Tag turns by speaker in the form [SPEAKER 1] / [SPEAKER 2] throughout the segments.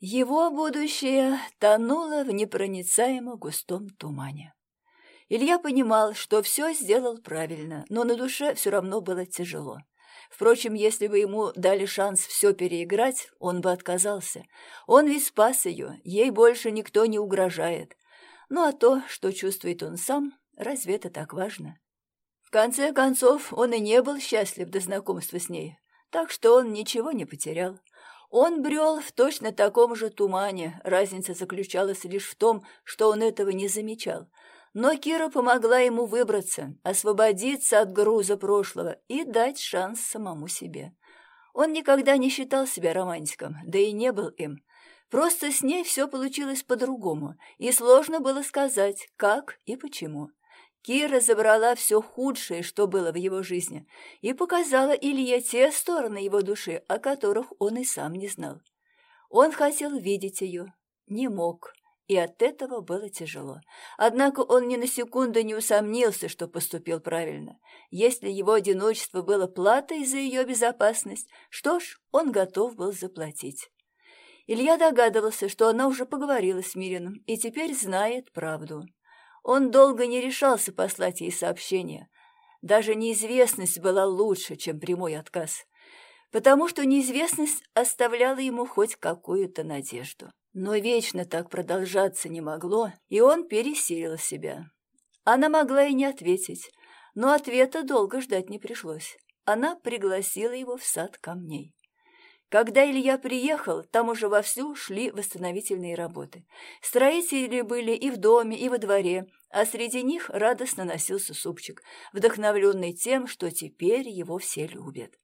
[SPEAKER 1] Его будущее тонуло в непроницаемо густом тумане. Илья понимал, что все сделал правильно, но на душе все равно было тяжело. Впрочем, если бы ему дали шанс все переиграть, он бы отказался. Он ведь спас ее, ей больше никто не угрожает. Ну а то, что чувствует он сам, разве это так важно? В конце концов, он и не был счастлив до знакомства с ней, так что он ничего не потерял. Он брел в точно таком же тумане, разница заключалась лишь в том, что он этого не замечал. Но Кира помогла ему выбраться, освободиться от груза прошлого и дать шанс самому себе. Он никогда не считал себя романтиком, да и не был им. Просто с ней все получилось по-другому, и сложно было сказать, как и почему. Кира забрала все худшее, что было в его жизни, и показала Илье те стороны его души, о которых он и сам не знал. Он хотел видеть ее, не мог, и от этого было тяжело. Однако он ни на секунду не усомнился, что поступил правильно. Если его одиночество было платой за ее безопасность, что ж, он готов был заплатить. Илья догадывался, что она уже поговорила с Мирином и теперь знает правду. Он долго не решался послать ей сообщение. Даже неизвестность была лучше, чем прямой отказ, потому что неизвестность оставляла ему хоть какую-то надежду. Но вечно так продолжаться не могло, и он пересилил себя. Она могла и не ответить, но ответа долго ждать не пришлось. Она пригласила его в сад камней. Когда Илья приехал, там уже вовсю шли восстановительные работы. Строители были и в доме, и во дворе, а среди них радостно носился супчик, вдохновленный тем, что теперь его все любят.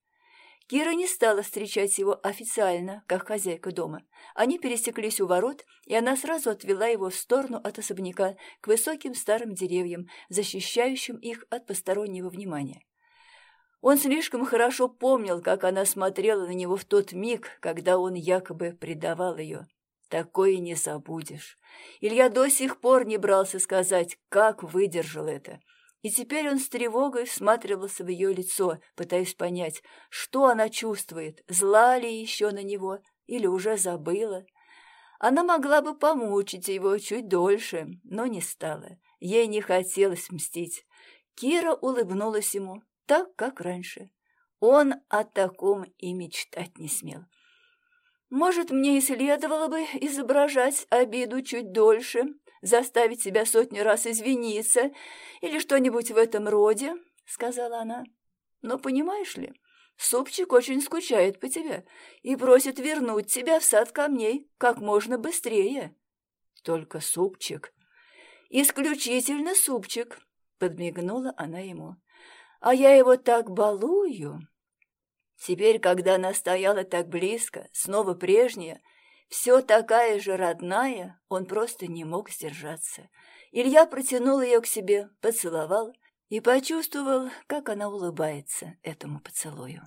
[SPEAKER 1] Кира не стала встречать его официально, как хозяйка дома. Они пересеклись у ворот, и она сразу отвела его в сторону от особняка к высоким старым деревьям, защищающим их от постороннего внимания. Он слишком хорошо помнил, как она смотрела на него в тот миг, когда он якобы предавал ее. Такое не забудешь. Илья до сих пор не брался сказать, как выдержал это. И теперь он с тревогой всматривался в ее лицо, пытаясь понять, что она чувствует, зла ли еще на него или уже забыла. Она могла бы помучить его чуть дольше, но не стала. Ей не хотелось мстить. Кира улыбнулась ему, так, как раньше. Он о таком и мечтать не смел. Может, мне и следовало бы изображать обиду чуть дольше, заставить себя сотню раз извиниться или что-нибудь в этом роде, — сказала она. Но понимаешь ли, Супчик очень скучает по тебе и просит вернуть тебя в сад камней как можно быстрее. Только Супчик. Исключительно Супчик, — подмигнула она ему а я его так балую. Теперь, когда она стояла так близко, снова прежняя, все такая же родная, он просто не мог сдержаться. Илья протянул ее к себе, поцеловал и почувствовал, как она улыбается этому поцелую.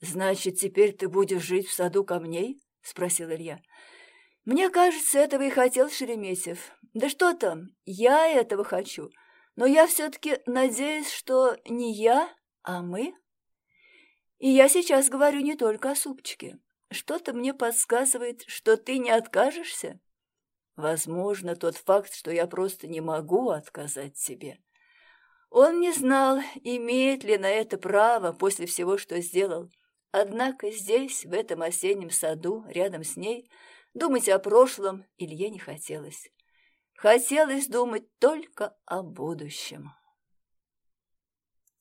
[SPEAKER 1] «Значит, теперь ты будешь жить в саду камней?» — спросил Илья. «Мне кажется, этого и хотел Шереметьев. Да что там, я этого хочу но я все-таки надеюсь, что не я, а мы. И я сейчас говорю не только о супчике. Что-то мне подсказывает, что ты не откажешься. Возможно, тот факт, что я просто не могу отказать тебе. Он не знал, имеет ли на это право после всего, что сделал. Однако здесь, в этом осеннем саду, рядом с ней, думать о прошлом Илье не хотелось. Хотелось думать только о будущем.